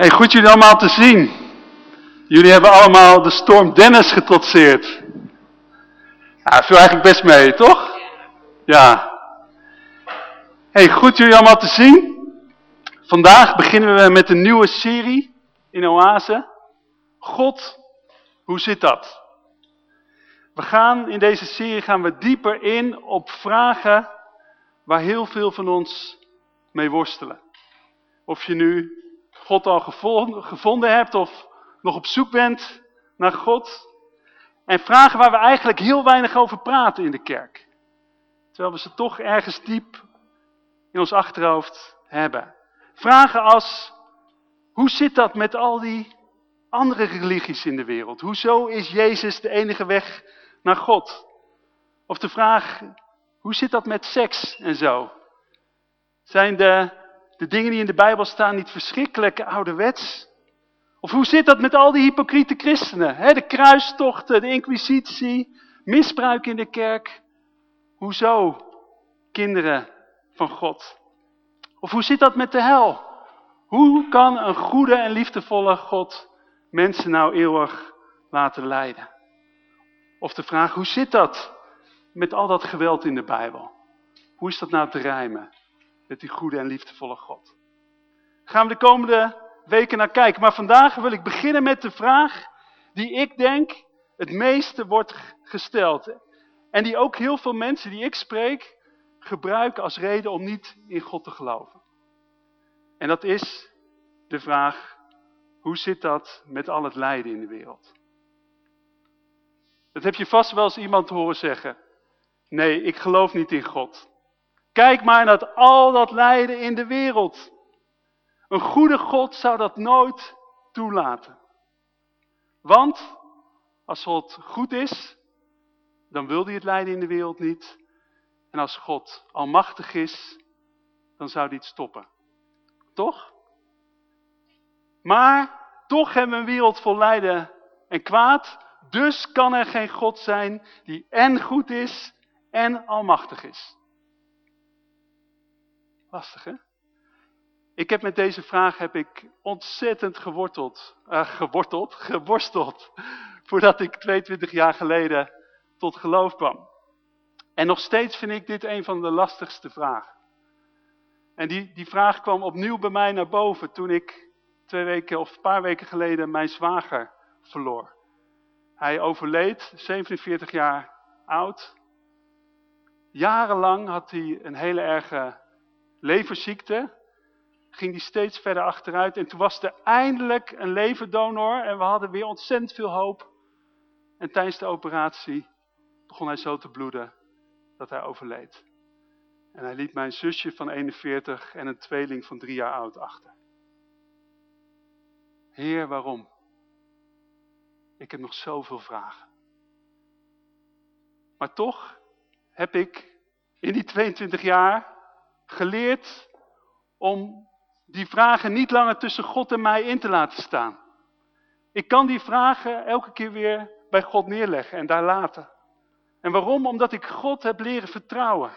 Hey, goed jullie allemaal te zien. Jullie hebben allemaal de storm Dennis getrotseerd. Ja, viel eigenlijk best mee, toch? Ja. Hey, goed jullie allemaal te zien. Vandaag beginnen we met een nieuwe serie in Oase. God, hoe zit dat? We gaan in deze serie gaan we dieper in op vragen waar heel veel van ons mee worstelen. Of je nu God al gevonden hebt of nog op zoek bent naar God. En vragen waar we eigenlijk heel weinig over praten in de kerk. Terwijl we ze toch ergens diep in ons achterhoofd hebben. Vragen als, hoe zit dat met al die andere religies in de wereld? Hoezo is Jezus de enige weg naar God? Of de vraag, hoe zit dat met seks en zo? Zijn de de dingen die in de Bijbel staan niet verschrikkelijk ouderwets? Of hoe zit dat met al die hypocriete christenen? de kruistochten, de inquisitie, misbruik in de kerk. Hoezo kinderen van God? Of hoe zit dat met de hel? Hoe kan een goede en liefdevolle God mensen nou eeuwig laten leiden? Of de vraag, hoe zit dat met al dat geweld in de Bijbel? Hoe is dat nou te rijmen? Met die goede en liefdevolle God. Gaan we de komende weken naar kijken. Maar vandaag wil ik beginnen met de vraag die ik denk het meeste wordt gesteld. En die ook heel veel mensen die ik spreek gebruiken als reden om niet in God te geloven. En dat is de vraag, hoe zit dat met al het lijden in de wereld? Dat heb je vast wel eens iemand horen zeggen. Nee, ik geloof niet in God. Kijk maar naar al dat lijden in de wereld. Een goede God zou dat nooit toelaten. Want als God goed is, dan wil hij het lijden in de wereld niet. En als God almachtig is, dan zou hij het stoppen. Toch? Maar toch hebben we een wereld vol lijden en kwaad. Dus kan er geen God zijn die en goed is en almachtig is. Lastig hè? Ik heb met deze vraag heb ik ontzettend geworteld, uh, geworteld, geworsteld, voordat ik 22 jaar geleden tot geloof kwam. En nog steeds vind ik dit een van de lastigste vragen. En die, die vraag kwam opnieuw bij mij naar boven toen ik twee weken of een paar weken geleden mijn zwager verloor. Hij overleed, 47 jaar oud. Jarenlang had hij een hele erge leverziekte, ging die steeds verder achteruit. En toen was er eindelijk een leverdonor en we hadden weer ontzettend veel hoop. En tijdens de operatie begon hij zo te bloeden dat hij overleed. En hij liet mijn zusje van 41 en een tweeling van drie jaar oud achter. Heer, waarom? Ik heb nog zoveel vragen. Maar toch heb ik in die 22 jaar geleerd om die vragen niet langer tussen God en mij in te laten staan. Ik kan die vragen elke keer weer bij God neerleggen en daar laten. En waarom? Omdat ik God heb leren vertrouwen.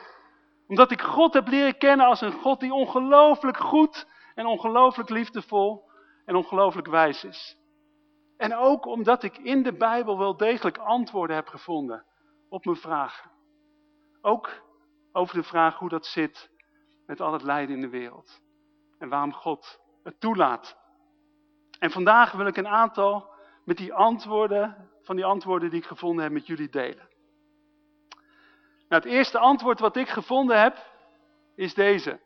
Omdat ik God heb leren kennen als een God die ongelooflijk goed en ongelooflijk liefdevol en ongelooflijk wijs is. En ook omdat ik in de Bijbel wel degelijk antwoorden heb gevonden op mijn vragen. Ook over de vraag hoe dat zit met al het lijden in de wereld. En waarom God het toelaat. En vandaag wil ik een aantal met die antwoorden, van die antwoorden die ik gevonden heb met jullie delen. Nou, het eerste antwoord wat ik gevonden heb, is deze.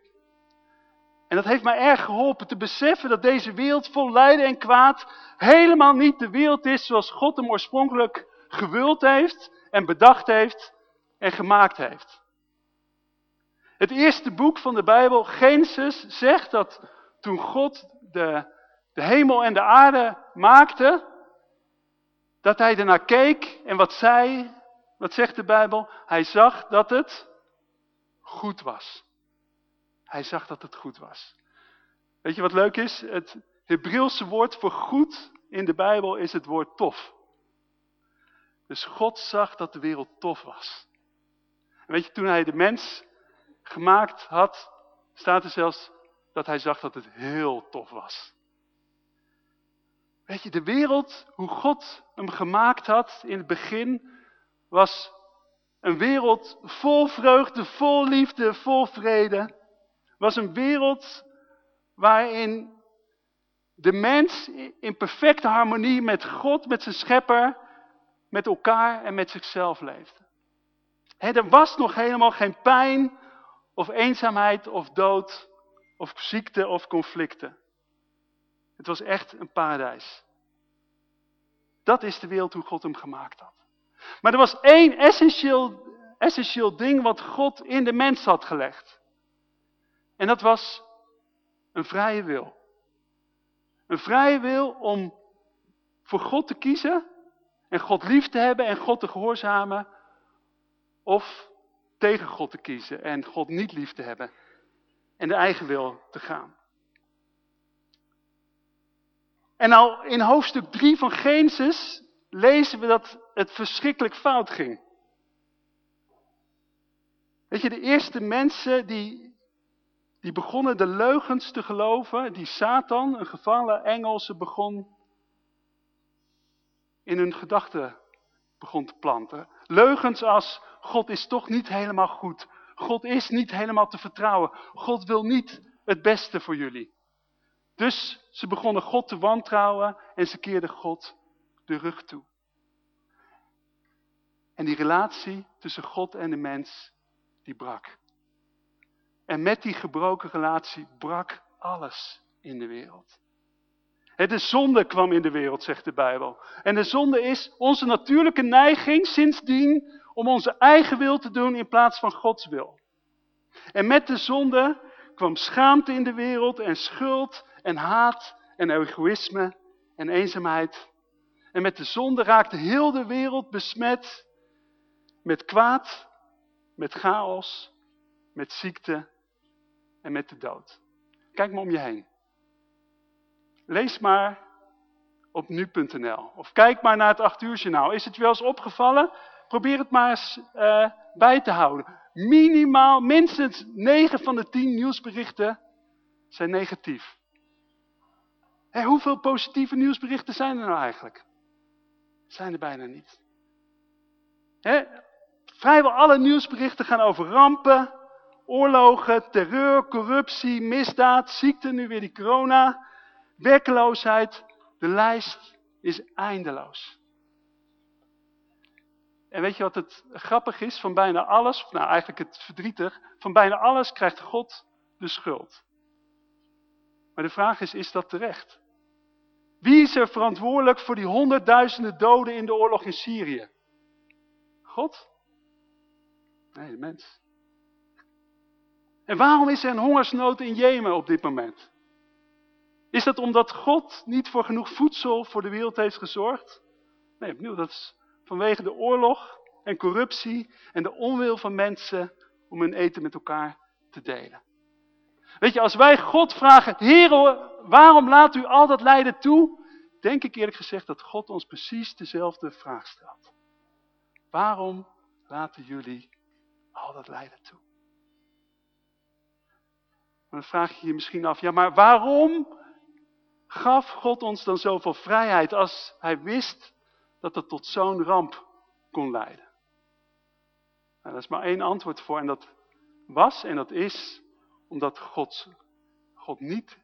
En dat heeft mij erg geholpen te beseffen dat deze wereld vol lijden en kwaad helemaal niet de wereld is zoals God hem oorspronkelijk gewild heeft en bedacht heeft en gemaakt heeft. Het eerste boek van de Bijbel, Genesis, zegt dat toen God de, de hemel en de aarde maakte, dat hij ernaar keek en wat zei, wat zegt de Bijbel? Hij zag dat het goed was. Hij zag dat het goed was. Weet je wat leuk is? Het Hebreeuwse woord voor goed in de Bijbel is het woord tof. Dus God zag dat de wereld tof was. Weet je, toen hij de mens gemaakt had, staat er zelfs dat hij zag dat het heel tof was. Weet je, de wereld, hoe God hem gemaakt had in het begin, was een wereld vol vreugde, vol liefde, vol vrede. Was een wereld waarin de mens in perfecte harmonie met God, met zijn schepper, met elkaar en met zichzelf leefde. er was nog helemaal geen pijn of eenzaamheid of dood of ziekte of conflicten. Het was echt een paradijs. Dat is de wereld hoe God hem gemaakt had. Maar er was één essentieel, essentieel ding wat God in de mens had gelegd. En dat was een vrije wil. Een vrije wil om voor God te kiezen en God lief te hebben en God te gehoorzamen. Of tegen God te kiezen en God niet lief te hebben en de eigen wil te gaan. En al in hoofdstuk 3 van Genesis lezen we dat het verschrikkelijk fout ging. Weet je, de eerste mensen die, die begonnen de leugens te geloven, die Satan, een gevallen Engelse, begon in hun gedachten begon te planten. Leugens als, God is toch niet helemaal goed. God is niet helemaal te vertrouwen. God wil niet het beste voor jullie. Dus ze begonnen God te wantrouwen en ze keerden God de rug toe. En die relatie tussen God en de mens, die brak. En met die gebroken relatie brak alles in de wereld. De zonde kwam in de wereld, zegt de Bijbel. En de zonde is onze natuurlijke neiging sindsdien om onze eigen wil te doen in plaats van Gods wil. En met de zonde kwam schaamte in de wereld en schuld en haat en egoïsme en eenzaamheid. En met de zonde raakte heel de wereld besmet met kwaad, met chaos, met ziekte en met de dood. Kijk maar om je heen. Lees maar op nu.nl. Of kijk maar naar het 8 uur journaal. Is het wel eens opgevallen? Probeer het maar eens uh, bij te houden. Minimaal, minstens 9 van de 10 nieuwsberichten zijn negatief. Hoeveel positieve nieuwsberichten zijn er nou eigenlijk? Zijn er bijna niet. Vrijwel alle nieuwsberichten gaan over rampen, oorlogen, terreur, corruptie, misdaad, ziekte, nu weer die corona, werkeloosheid. De lijst is eindeloos. En weet je wat het grappig is? Van bijna alles, nou eigenlijk het verdrietig, van bijna alles krijgt God de schuld. Maar de vraag is, is dat terecht? Wie is er verantwoordelijk voor die honderdduizenden doden in de oorlog in Syrië? God? Nee, de mens. En waarom is er een hongersnood in Jemen op dit moment? Is dat omdat God niet voor genoeg voedsel voor de wereld heeft gezorgd? Nee, opnieuw, dat is vanwege de oorlog en corruptie en de onwil van mensen om hun eten met elkaar te delen. Weet je, als wij God vragen, Heer, waarom laat u al dat lijden toe? Denk ik eerlijk gezegd dat God ons precies dezelfde vraag stelt. Waarom laten jullie al dat lijden toe? dan vraag je je misschien af, ja maar waarom gaf God ons dan zoveel vrijheid als hij wist dat het tot zo'n ramp kon leiden? Nou, daar is maar één antwoord voor en dat was en dat is omdat God, God niet,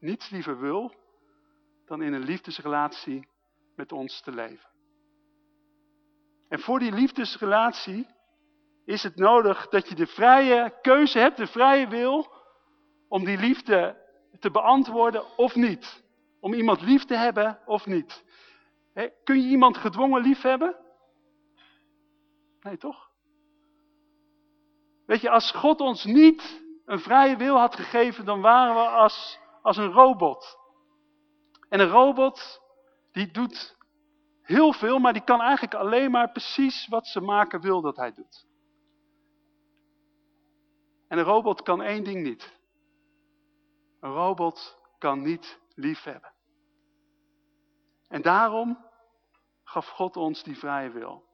niets liever wil dan in een liefdesrelatie met ons te leven. En voor die liefdesrelatie is het nodig dat je de vrije keuze hebt, de vrije wil, om die liefde te beantwoorden of niet. Om iemand lief te hebben of niet. Kun je iemand gedwongen lief hebben? Nee, toch? Weet je, als God ons niet een vrije wil had gegeven, dan waren we als, als een robot. En een robot, die doet heel veel, maar die kan eigenlijk alleen maar precies wat ze maken wil dat hij doet. En een robot kan één ding niet. Een robot kan niet lief hebben. En daarom gaf God ons die vrije wil.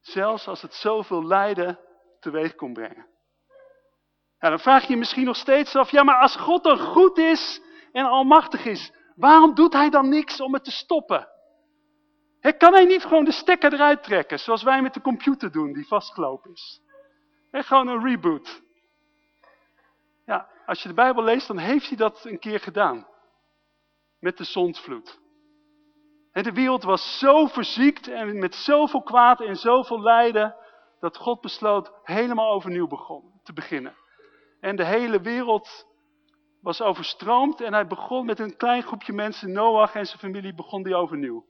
Zelfs als het zoveel lijden teweeg kon brengen. Ja, dan vraag je je misschien nog steeds af, ja maar als God dan goed is en almachtig is, Waarom doet hij dan niks om het te stoppen? kan hij niet gewoon de stekker eruit trekken, zoals wij met de computer doen die vastgelopen is? He, gewoon een reboot. Ja, als je de Bijbel leest, dan heeft hij dat een keer gedaan. Met de zondvloed. En de wereld was zo verziekt en met zoveel kwaad en zoveel lijden, dat God besloot helemaal overnieuw begon, te beginnen. En de hele wereld was overstroomd en hij begon met een klein groepje mensen, Noach en zijn familie, begon die overnieuw.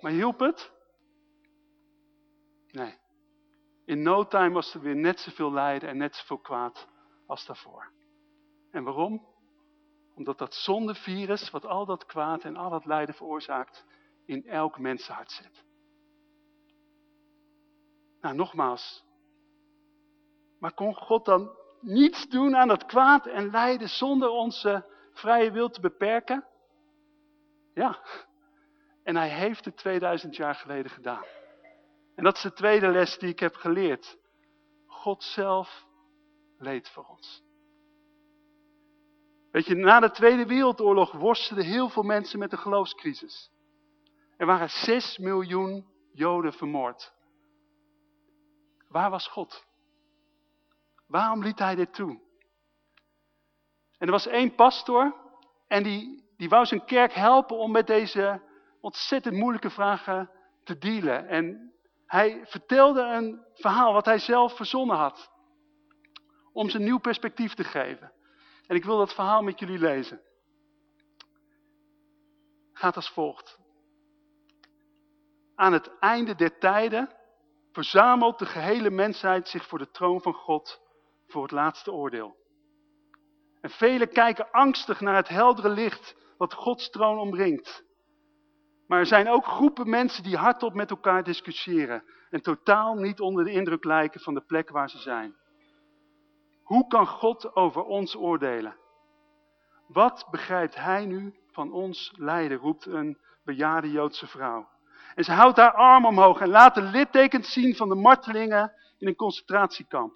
Maar hielp het? Nee. In no time was er weer net zoveel lijden en net zoveel kwaad als daarvoor. En waarom? Omdat dat zondevirus, wat al dat kwaad en al dat lijden veroorzaakt, in elk mensenhart zit. Nou, nogmaals. Maar kon God dan niets doen aan dat kwaad en lijden zonder onze vrije wil te beperken? Ja. En hij heeft het 2000 jaar geleden gedaan. En dat is de tweede les die ik heb geleerd. God zelf leed voor ons. Weet je, na de Tweede Wereldoorlog worstelden heel veel mensen met de geloofscrisis. Er waren 6 miljoen Joden vermoord. Waar was God? Waarom liet hij dit toe? En er was één pastor en die, die wou zijn kerk helpen om met deze ontzettend moeilijke vragen te dealen. En hij vertelde een verhaal wat hij zelf verzonnen had. Om ze een nieuw perspectief te geven. En ik wil dat verhaal met jullie lezen. Gaat als volgt. Aan het einde der tijden verzamelt de gehele mensheid zich voor de troon van God voor het laatste oordeel. En velen kijken angstig naar het heldere licht wat Gods troon omringt. Maar er zijn ook groepen mensen die hardop met elkaar discussiëren en totaal niet onder de indruk lijken van de plek waar ze zijn. Hoe kan God over ons oordelen? Wat begrijpt hij nu van ons lijden, roept een bejaarde Joodse vrouw. En ze houdt haar arm omhoog en laat de littekens zien van de martelingen in een concentratiekamp.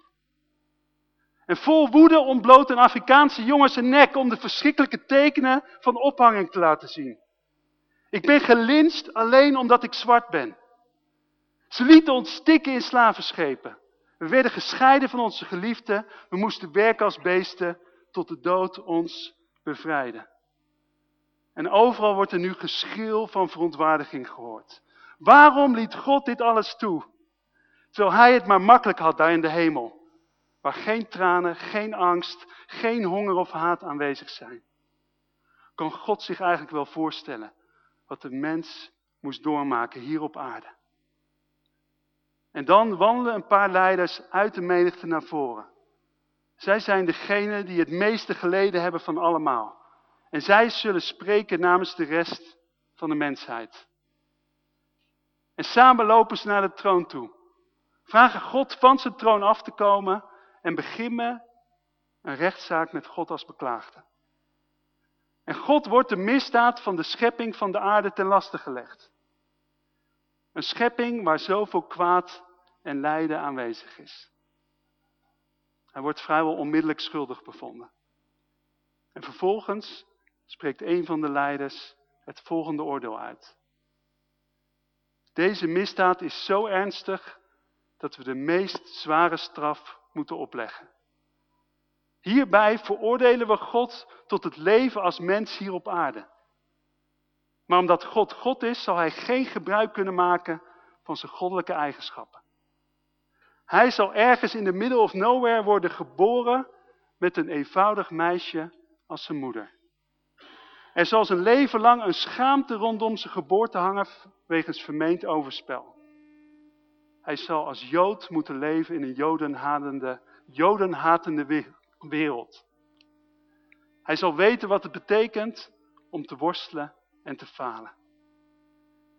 En vol woede ontbloot een Afrikaanse jongen zijn nek om de verschrikkelijke tekenen van ophanging te laten zien. Ik ben gelinst alleen omdat ik zwart ben. Ze lieten ons stikken in slavenschepen. We werden gescheiden van onze geliefden. We moesten werken als beesten tot de dood ons bevrijden. En overal wordt er nu geschil van verontwaardiging gehoord. Waarom liet God dit alles toe? Terwijl hij het maar makkelijk had daar in de hemel. Waar geen tranen, geen angst, geen honger of haat aanwezig zijn. Kan God zich eigenlijk wel voorstellen wat de mens moest doormaken hier op aarde. En dan wandelen een paar leiders uit de menigte naar voren. Zij zijn degene die het meeste geleden hebben van allemaal. En zij zullen spreken namens de rest van de mensheid. En samen lopen ze naar de troon toe. Vragen God van zijn troon af te komen en beginnen een rechtszaak met God als beklaagde. En God wordt de misdaad van de schepping van de aarde ten laste gelegd. Een schepping waar zoveel kwaad en lijden aanwezig is. Hij wordt vrijwel onmiddellijk schuldig bevonden. En vervolgens spreekt een van de leiders het volgende oordeel uit. Deze misdaad is zo ernstig dat we de meest zware straf moeten opleggen. Hierbij veroordelen we God tot het leven als mens hier op aarde. Maar omdat God God is, zal hij geen gebruik kunnen maken van zijn goddelijke eigenschappen. Hij zal ergens in de middle of nowhere worden geboren met een eenvoudig meisje als zijn moeder. Er zal zijn leven lang een schaamte rondom zijn geboorte hangen wegens vermeend overspel. Hij zal als Jood moeten leven in een jodenhatende, jodenhatende wereld. Hij zal weten wat het betekent om te worstelen en te falen.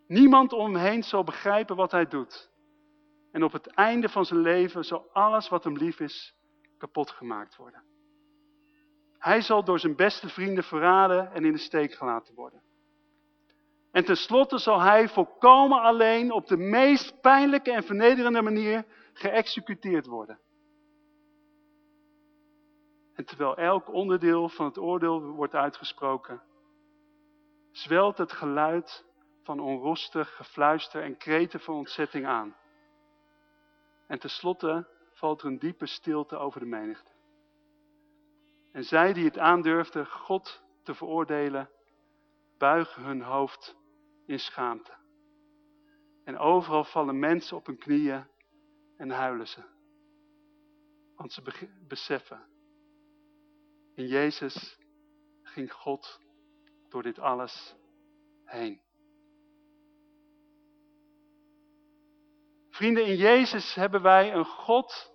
Niemand om hem heen zal begrijpen wat hij doet. En op het einde van zijn leven zal alles wat hem lief is kapot gemaakt worden. Hij zal door zijn beste vrienden verraden en in de steek gelaten worden. En tenslotte zal hij volkomen alleen op de meest pijnlijke en vernederende manier geëxecuteerd worden. En terwijl elk onderdeel van het oordeel wordt uitgesproken, zwelt het geluid van onrustig gefluister en kreten van ontzetting aan. En tenslotte valt er een diepe stilte over de menigte. En zij die het aandurfden God te veroordelen, buigen hun hoofd in schaamte. En overal vallen mensen op hun knieën en huilen ze. Want ze beseffen, in Jezus ging God door dit alles heen. Vrienden, in Jezus hebben wij een God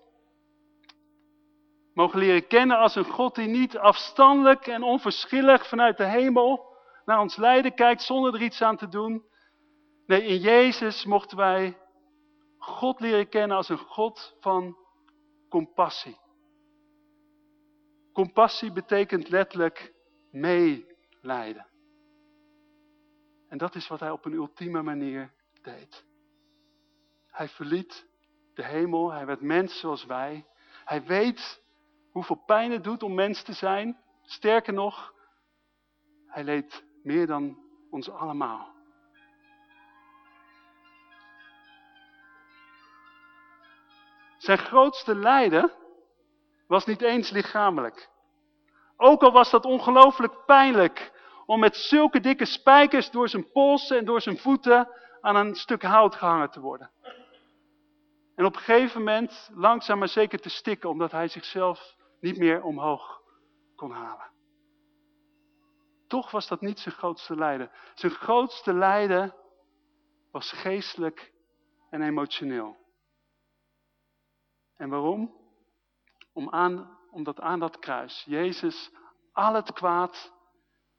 mogen leren kennen als een God die niet afstandelijk en onverschillig vanuit de hemel naar ons lijden kijkt zonder er iets aan te doen. Nee, in Jezus mochten wij God leren kennen als een God van compassie. Compassie betekent letterlijk meelijden. En dat is wat hij op een ultieme manier deed. Hij verliet de hemel, hij werd mens zoals wij. Hij weet hoeveel pijn het doet om mens te zijn. Sterker nog, hij leed meer dan ons allemaal. Zijn grootste lijden was niet eens lichamelijk. Ook al was dat ongelooflijk pijnlijk om met zulke dikke spijkers door zijn polsen en door zijn voeten aan een stuk hout gehangen te worden. En op een gegeven moment langzaam maar zeker te stikken omdat hij zichzelf niet meer omhoog kon halen. Toch was dat niet zijn grootste lijden. Zijn grootste lijden was geestelijk en emotioneel. En waarom? Om aan, omdat aan dat kruis Jezus al het kwaad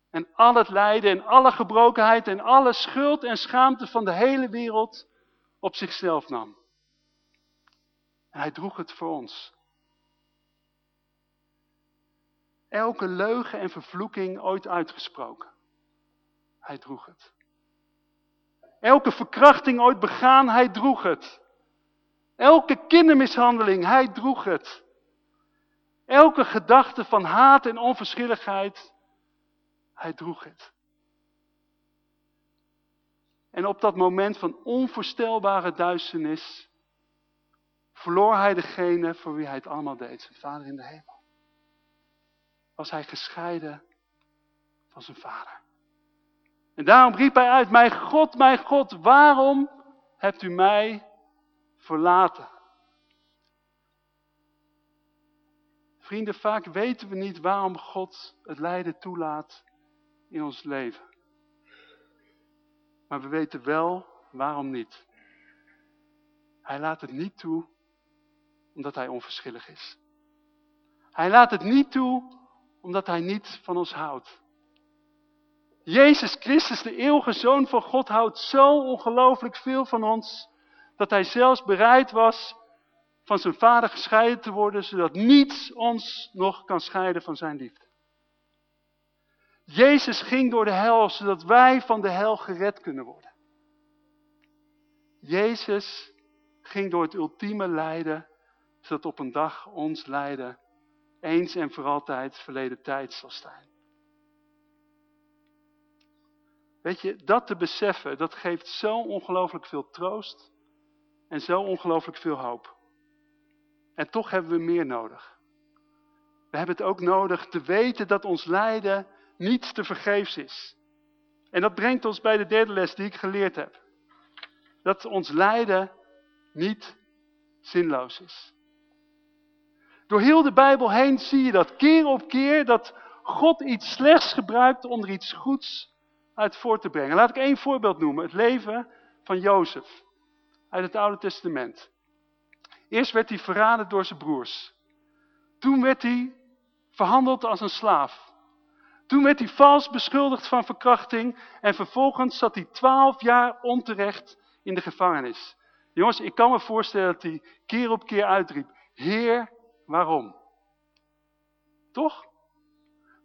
en al het lijden en alle gebrokenheid en alle schuld en schaamte van de hele wereld op zichzelf nam. En hij droeg het voor ons. Elke leugen en vervloeking ooit uitgesproken. Hij droeg het. Elke verkrachting ooit begaan, hij droeg het. Elke kindermishandeling, hij droeg het. Elke gedachte van haat en onverschilligheid, hij droeg het. En op dat moment van onvoorstelbare duisternis verloor hij degene voor wie hij het allemaal deed, zijn vader in de hemel was hij gescheiden van zijn vader. En daarom riep hij uit, mijn God, mijn God, waarom hebt u mij verlaten? Vrienden, vaak weten we niet waarom God het lijden toelaat in ons leven. Maar we weten wel waarom niet. Hij laat het niet toe omdat hij onverschillig is. Hij laat het niet toe omdat hij niet van ons houdt. Jezus Christus, de eeuwige Zoon van God, houdt zo ongelooflijk veel van ons, dat hij zelfs bereid was van zijn vader gescheiden te worden, zodat niets ons nog kan scheiden van zijn liefde. Jezus ging door de hel, zodat wij van de hel gered kunnen worden. Jezus ging door het ultieme lijden, zodat op een dag ons lijden eens en voor altijd verleden tijd zal zijn. Weet je, dat te beseffen, dat geeft zo ongelooflijk veel troost en zo ongelooflijk veel hoop. En toch hebben we meer nodig. We hebben het ook nodig te weten dat ons lijden niet te vergeefs is. En dat brengt ons bij de derde les die ik geleerd heb. Dat ons lijden niet zinloos is. Door heel de Bijbel heen zie je dat keer op keer dat God iets slechts gebruikt om er iets goeds uit voor te brengen. Laat ik één voorbeeld noemen. Het leven van Jozef uit het Oude Testament. Eerst werd hij verraden door zijn broers. Toen werd hij verhandeld als een slaaf. Toen werd hij vals beschuldigd van verkrachting en vervolgens zat hij twaalf jaar onterecht in de gevangenis. Jongens, ik kan me voorstellen dat hij keer op keer uitriep, Heer, Waarom? Toch?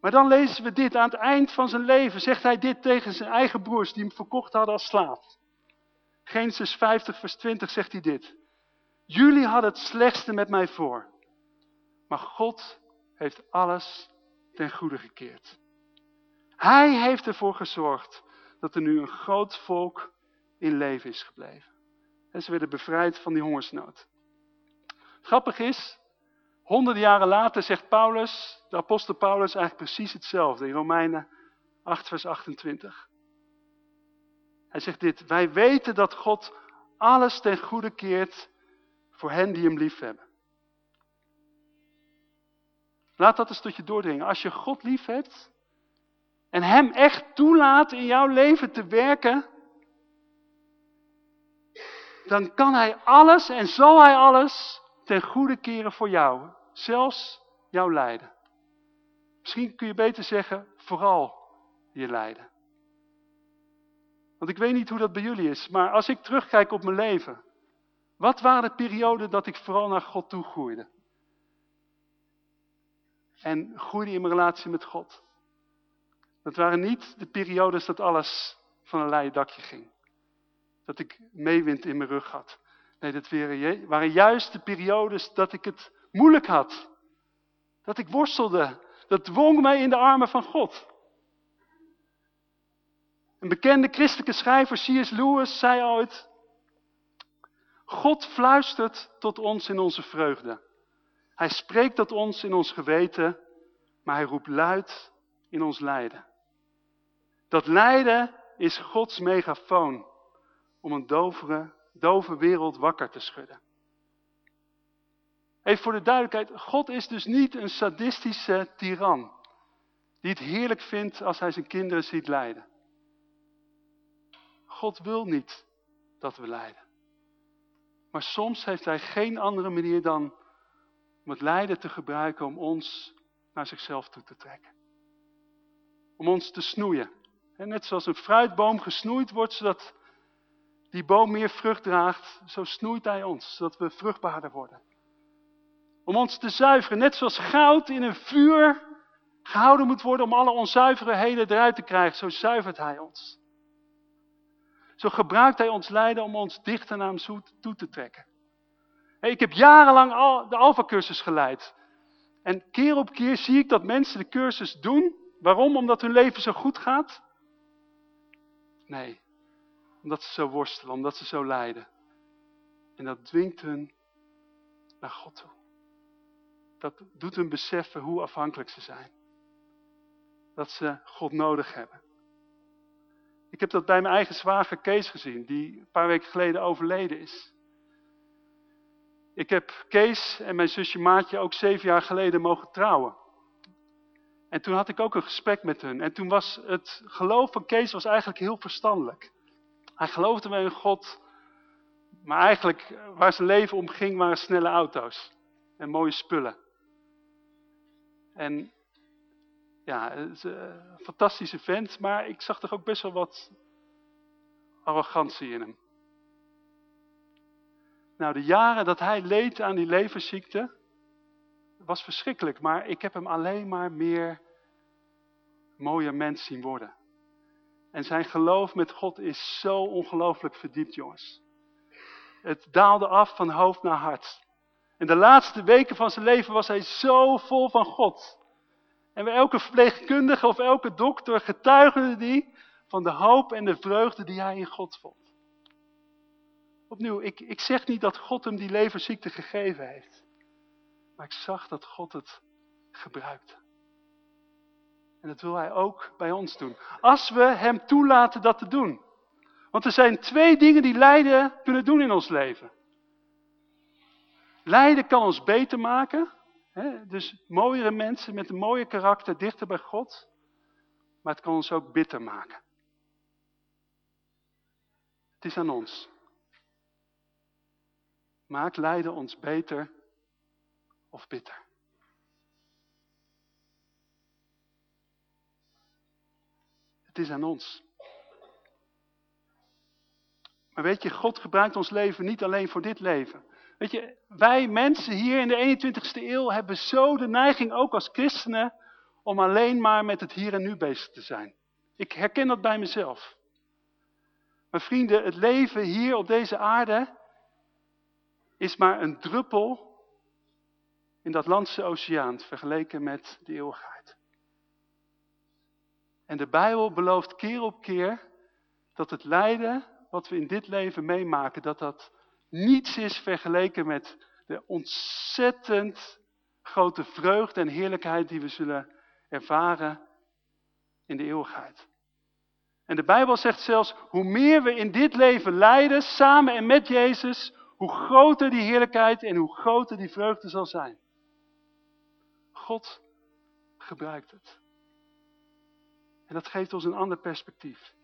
Maar dan lezen we dit. Aan het eind van zijn leven zegt hij dit tegen zijn eigen broers die hem verkocht hadden als slaaf. Genesis 50 vers 20 zegt hij dit. Jullie hadden het slechtste met mij voor. Maar God heeft alles ten goede gekeerd. Hij heeft ervoor gezorgd dat er nu een groot volk in leven is gebleven. En ze werden bevrijd van die hongersnood. Grappig is, honderden jaren later zegt Paulus, de apostel Paulus, eigenlijk precies hetzelfde in Romeinen 8 vers 28. Hij zegt dit, wij weten dat God alles ten goede keert voor hen die hem lief hebben. Laat dat eens tot je doordringen. Als je God lief hebt en hem echt toelaat in jouw leven te werken, dan kan hij alles en zal hij alles ten goede keren voor jou. Zelfs jouw lijden. Misschien kun je beter zeggen, vooral je lijden. Want ik weet niet hoe dat bij jullie is, maar als ik terugkijk op mijn leven, wat waren de perioden dat ik vooral naar God toe groeide? En groeide in mijn relatie met God. Dat waren niet de periodes dat alles van een leien dakje ging. Dat ik meewind in mijn rug had. Nee, dat waren juist de periodes dat ik het moeilijk had. Dat ik worstelde. Dat dwong mij in de armen van God. Een bekende christelijke schrijver, C.S. Lewis, zei ooit... God fluistert tot ons in onze vreugde. Hij spreekt tot ons in ons geweten, maar hij roept luid in ons lijden. Dat lijden is Gods megafoon om een dovere, dove wereld wakker te schudden. Even voor de duidelijkheid, God is dus niet een sadistische tiran. Die het heerlijk vindt als hij zijn kinderen ziet lijden. God wil niet dat we lijden. Maar soms heeft hij geen andere manier dan om het lijden te gebruiken om ons naar zichzelf toe te trekken. Om ons te snoeien. En net zoals een fruitboom gesnoeid wordt, zodat die boom meer vrucht draagt, zo snoeit hij ons, zodat we vruchtbaarder worden. Om ons te zuiveren, net zoals goud in een vuur gehouden moet worden om alle onzuiverheden eruit te krijgen, zo zuivert hij ons. Zo gebruikt hij ons lijden om ons dichter naar hem toe te trekken. Ik heb jarenlang de Alpha-cursus geleid. En keer op keer zie ik dat mensen de cursus doen. Waarom? Omdat hun leven zo goed gaat? Nee, omdat ze zo worstelen, omdat ze zo lijden. En dat dwingt hun naar God toe. Dat doet hun beseffen hoe afhankelijk ze zijn. Dat ze God nodig hebben. Ik heb dat bij mijn eigen zwager Kees gezien, die een paar weken geleden overleden is. Ik heb Kees en mijn zusje Maatje ook zeven jaar geleden mogen trouwen. En toen had ik ook een gesprek met hun. En toen was het geloof van Kees was eigenlijk heel verstandelijk. Hij geloofde wel in God. Maar eigenlijk waar zijn leven om ging waren snelle auto's. En mooie spullen. En ja, een fantastische vent. Maar ik zag toch ook best wel wat arrogantie in hem. Nou, de jaren dat hij leed aan die levensziekte, was verschrikkelijk. Maar ik heb hem alleen maar meer mooie mens zien worden. En zijn geloof met God is zo ongelooflijk verdiept, jongens. Het daalde af van hoofd naar hart. In de laatste weken van zijn leven was hij zo vol van God. En bij elke verpleegkundige of elke dokter getuigde die van de hoop en de vreugde die hij in God vond. Opnieuw, ik, ik zeg niet dat God hem die levensziekte gegeven heeft. Maar ik zag dat God het gebruikte. En dat wil hij ook bij ons doen. Als we hem toelaten dat te doen. Want er zijn twee dingen die lijden kunnen doen in ons leven. Lijden kan ons beter maken. Dus mooiere mensen met een mooie karakter dichter bij God. Maar het kan ons ook bitter maken. Het is aan ons. Maakt lijden ons beter of bitter? Het is aan ons. Maar weet je, God gebruikt ons leven niet alleen voor dit leven. Weet je, wij mensen hier in de 21ste eeuw hebben zo de neiging, ook als christenen, om alleen maar met het hier en nu bezig te zijn. Ik herken dat bij mezelf. Maar vrienden, het leven hier op deze aarde is maar een druppel in dat landse oceaan vergeleken met de eeuwigheid. En de Bijbel belooft keer op keer dat het lijden wat we in dit leven meemaken, dat dat niets is vergeleken met de ontzettend grote vreugde en heerlijkheid die we zullen ervaren in de eeuwigheid. En de Bijbel zegt zelfs, hoe meer we in dit leven lijden, samen en met Jezus, hoe groter die heerlijkheid en hoe groter die vreugde zal zijn. God gebruikt het. En dat geeft ons een ander perspectief.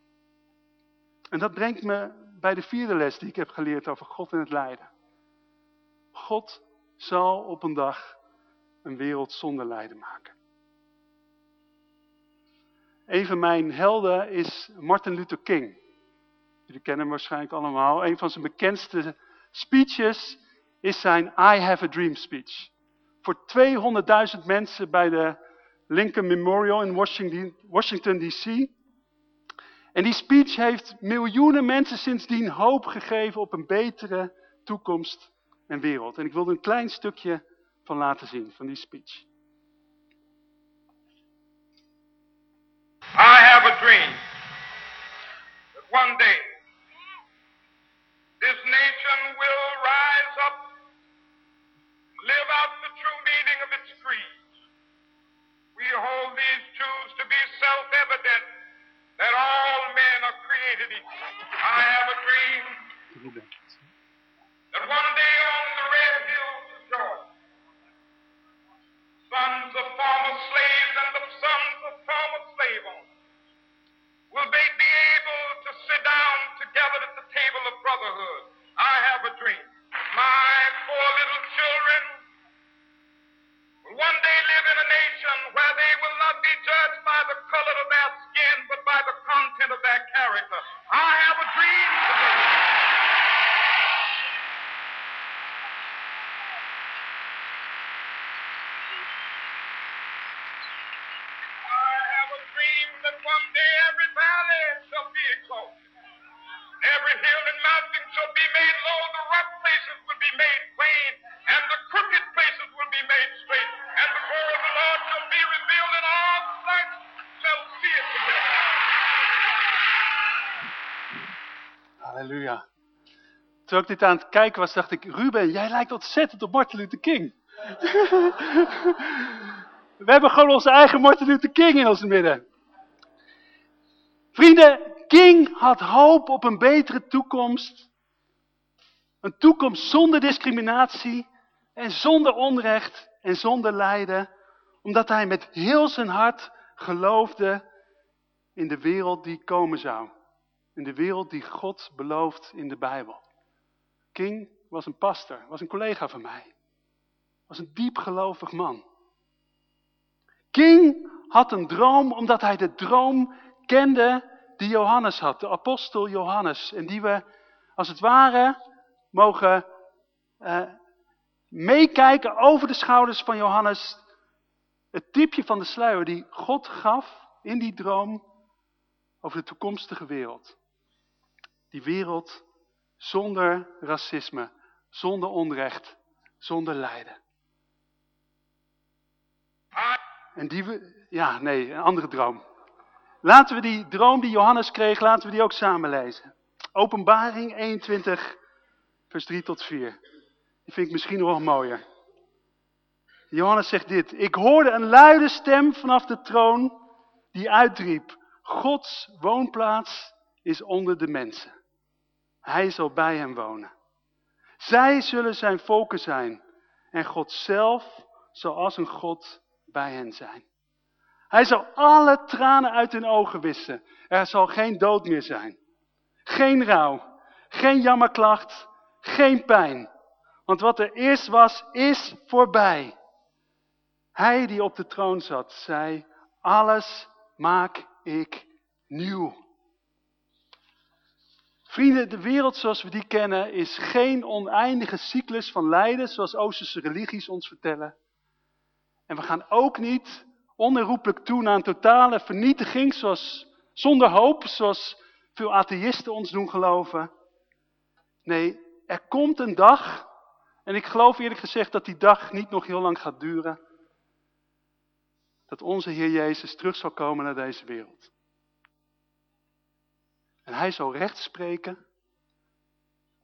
En dat brengt me bij de vierde les die ik heb geleerd over God en het lijden. God zal op een dag een wereld zonder lijden maken. Een van mijn helden is Martin Luther King. Jullie kennen hem waarschijnlijk allemaal. Een van zijn bekendste speeches is zijn I Have a Dream speech. Voor 200.000 mensen bij de Lincoln Memorial in Washington, Washington D.C. En die speech heeft miljoenen mensen sindsdien hoop gegeven op een betere toekomst en wereld. En ik wil er een klein stukje van laten zien, van die speech. I have a dream that one day this nation will rise up, live out the true meaning of its creed. We hold these truths to be self-evident that all men are created equal. I have a dream that one day on the red hills of Georgia, sons of former slaves and the sons of former slave owners will they be able to sit down together at the table of brotherhood. I have a dream. My four little children will one day live in a nation where they will not be judged by the color of their skin, but by the content of their character. I have a dream Terwijl ik dit aan het kijken was, dacht ik, Ruben, jij lijkt ontzettend op Martin Luther King. We hebben gewoon onze eigen Martin Luther King in ons midden. Vrienden, King had hoop op een betere toekomst. Een toekomst zonder discriminatie en zonder onrecht en zonder lijden. Omdat hij met heel zijn hart geloofde in de wereld die komen zou. In de wereld die God belooft in de Bijbel. King was een pastor, was een collega van mij. Was een diepgelovig man. King had een droom omdat hij de droom kende die Johannes had. De apostel Johannes. En die we als het ware mogen uh, meekijken over de schouders van Johannes. Het tipje van de sluier die God gaf in die droom over de toekomstige wereld. Die wereld zonder racisme, zonder onrecht, zonder lijden. En die we, ja nee, een andere droom. Laten we die droom die Johannes kreeg, laten we die ook samen lezen. Openbaring 21, vers 3 tot 4. Die vind ik misschien nog mooier. Johannes zegt dit. Ik hoorde een luide stem vanaf de troon die uitriep. Gods woonplaats is onder de mensen. Hij zal bij hen wonen. Zij zullen zijn volken zijn. En God zelf zal als een God bij hen zijn. Hij zal alle tranen uit hun ogen wissen. Er zal geen dood meer zijn. Geen rouw. Geen jammerklacht. Geen pijn. Want wat er eerst was, is voorbij. Hij die op de troon zat, zei, alles maak ik nieuw. Vrienden, de wereld zoals we die kennen is geen oneindige cyclus van lijden zoals Oosterse religies ons vertellen. En we gaan ook niet onherroepelijk toe naar een totale vernietiging zoals, zonder hoop zoals veel atheïsten ons doen geloven. Nee, er komt een dag, en ik geloof eerlijk gezegd dat die dag niet nog heel lang gaat duren, dat onze Heer Jezus terug zal komen naar deze wereld. En hij zal recht spreken.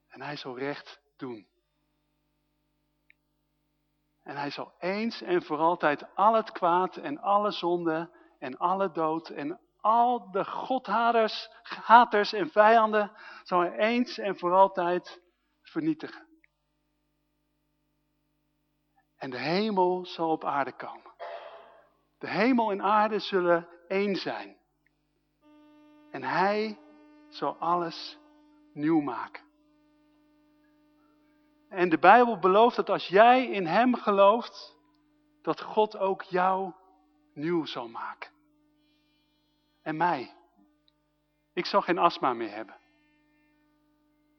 En hij zal recht doen. En hij zal eens en voor altijd al het kwaad en alle zonde en alle dood en al de godhaters haters en vijanden zal hij eens en voor altijd vernietigen. En de hemel zal op aarde komen. De hemel en aarde zullen één zijn. En hij zal alles nieuw maken. En de Bijbel belooft dat als jij in hem gelooft, dat God ook jou nieuw zal maken. En mij. Ik zal geen astma meer hebben.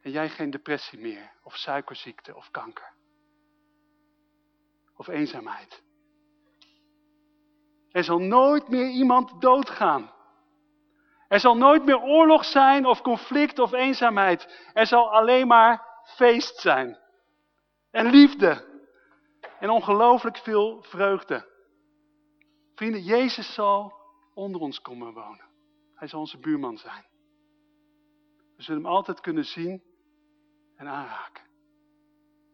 En jij geen depressie meer, of suikerziekte, of kanker. Of eenzaamheid. Er zal nooit meer iemand doodgaan. Er zal nooit meer oorlog zijn, of conflict, of eenzaamheid. Er zal alleen maar feest zijn. En liefde. En ongelooflijk veel vreugde. Vrienden, Jezus zal onder ons komen wonen. Hij zal onze buurman zijn. We zullen hem altijd kunnen zien en aanraken.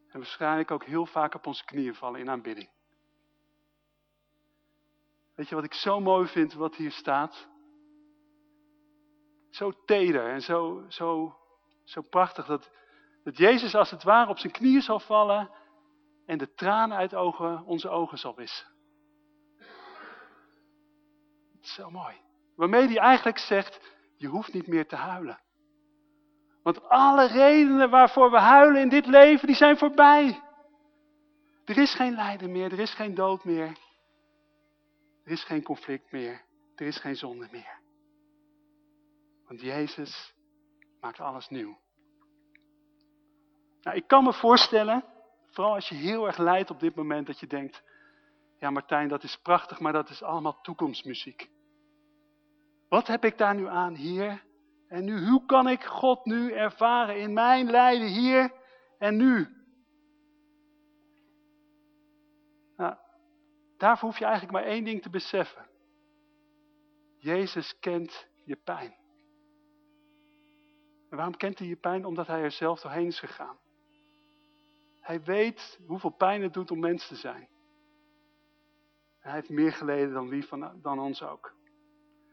En waarschijnlijk ook heel vaak op onze knieën vallen in aanbidding. Weet je wat ik zo mooi vind wat hier staat? Zo teder en zo, zo, zo prachtig dat, dat Jezus als het ware op zijn knieën zal vallen en de tranen uit ogen, onze ogen zal wissen. Zo mooi. Waarmee hij eigenlijk zegt, je hoeft niet meer te huilen. Want alle redenen waarvoor we huilen in dit leven, die zijn voorbij. Er is geen lijden meer, er is geen dood meer. Er is geen conflict meer, er is geen zonde meer. Want Jezus maakt alles nieuw. Nou, ik kan me voorstellen, vooral als je heel erg lijdt op dit moment, dat je denkt, ja Martijn, dat is prachtig, maar dat is allemaal toekomstmuziek. Wat heb ik daar nu aan hier? En nu, hoe kan ik God nu ervaren in mijn lijden hier en nu? Nou, daarvoor hoef je eigenlijk maar één ding te beseffen. Jezus kent je pijn. En waarom kent hij je pijn? Omdat hij er zelf doorheen is gegaan. Hij weet hoeveel pijn het doet om mens te zijn. hij heeft meer geleden dan wie van, dan ons ook.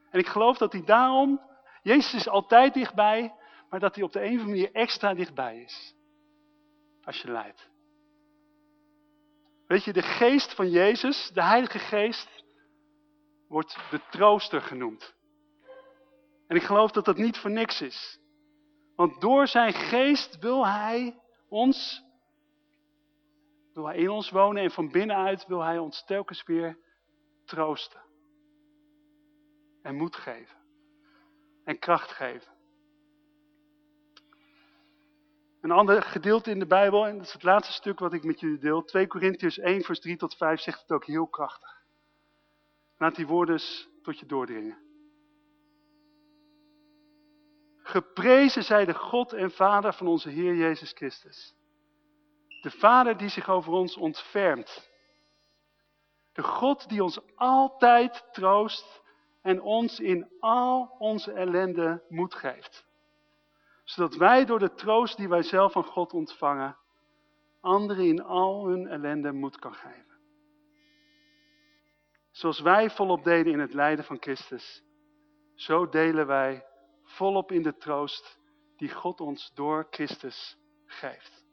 En ik geloof dat hij daarom, Jezus is altijd dichtbij, maar dat hij op de een of andere manier extra dichtbij is. Als je lijdt. Weet je, de geest van Jezus, de Heilige Geest, wordt de trooster genoemd. En ik geloof dat dat niet voor niks is. Want door zijn geest wil hij ons, wil hij in ons wonen en van binnenuit wil hij ons telkens weer troosten en moed geven. En kracht geven. Een ander gedeelte in de Bijbel, en dat is het laatste stuk wat ik met jullie deel. 2 Korintiërs 1 vers 3 tot 5 zegt het ook heel krachtig. Laat die woorden tot je doordringen. Geprezen zij de God en Vader van onze Heer Jezus Christus. De Vader die zich over ons ontfermt. De God die ons altijd troost en ons in al onze ellende moed geeft. Zodat wij door de troost die wij zelf van God ontvangen, anderen in al hun ellende moed kan geven. Zoals wij volop deden in het lijden van Christus, zo delen wij volop in de troost die God ons door Christus geeft.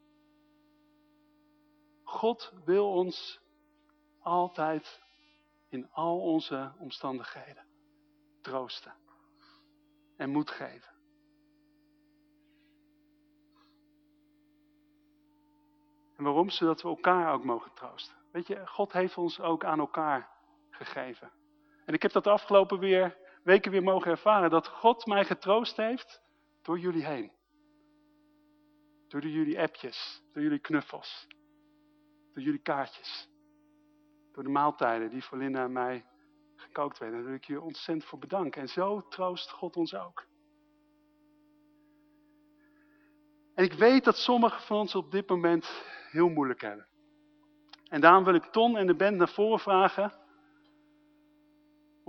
God wil ons altijd in al onze omstandigheden troosten. En moed geven. En waarom? Zodat we elkaar ook mogen troosten. Weet je, God heeft ons ook aan elkaar gegeven. En ik heb dat afgelopen weer, weken weer mogen ervaren. Dat God mij getroost heeft door jullie heen. Door jullie appjes, door jullie knuffels. Door jullie kaartjes. Door de maaltijden die voor Linda en mij gekookt werden. Daar wil ik je ontzettend voor bedanken. En zo troost God ons ook. En ik weet dat sommigen van ons op dit moment heel moeilijk hebben. En daarom wil ik Ton en de band naar voren vragen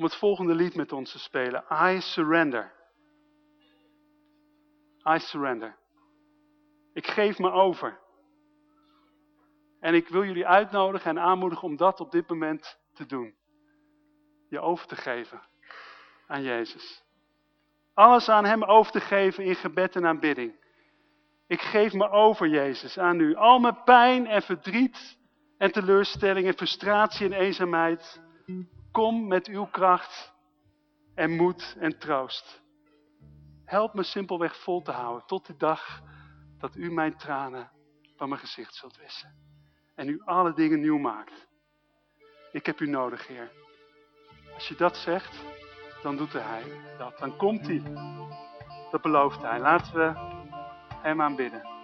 om het volgende lied met ons te spelen. I Surrender. I surrender. Ik geef me over. En ik wil jullie uitnodigen en aanmoedigen om dat op dit moment te doen. Je over te geven aan Jezus. Alles aan hem over te geven in gebed en aanbidding. Ik geef me over, Jezus, aan u. Al mijn pijn en verdriet en teleurstelling en frustratie en eenzaamheid. Kom met uw kracht en moed en troost. Help me simpelweg vol te houden tot de dag dat u mijn tranen van mijn gezicht zult wissen. En u alle dingen nieuw maakt. Ik heb u nodig, Heer. Als je dat zegt, dan doet hij dat. Dan komt hij. Dat belooft hij. Laten we hem aanbidden.